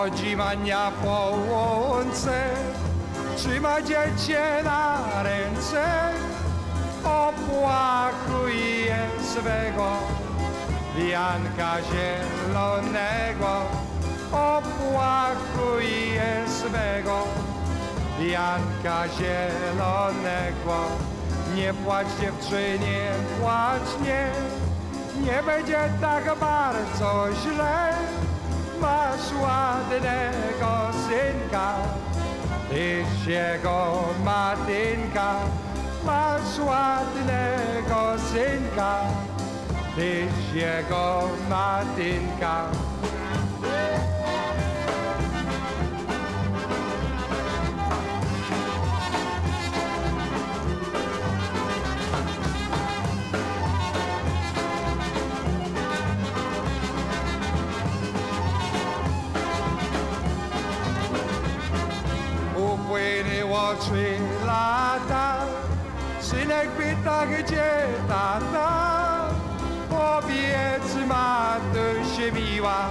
Chodzi mania po łące, trzyma dziecię na ręce, opłakuje swego wianka zielonego, opłakuje swego wianka zielonego. Nie płacz dziewczynie, płacz nie, nie będzie tak bardzo źle. Masz ładnego synka, tyś jego matynka. Masz ładnego synka, tyś jego matynka. Trzy lata, synek pyta gdzie tata. Powiedz matusie miła,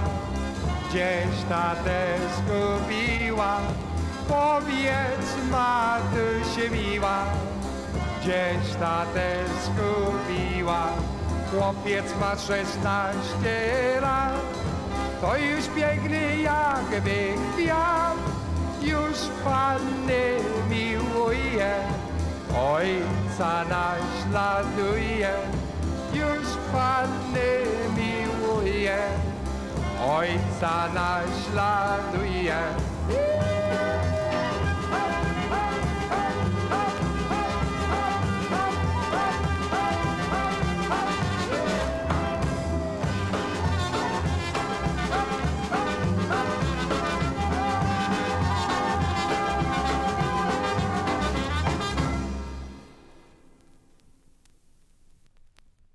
gdzieś tatę zgubiła. Powiedz matusie miła, gdzieś tatę zgubiła. Chłopiec ma szesnaście lat, to już piękny jakby kwiat, już panny ojca naśladuje, już panny miłuje, ojca naśladuje.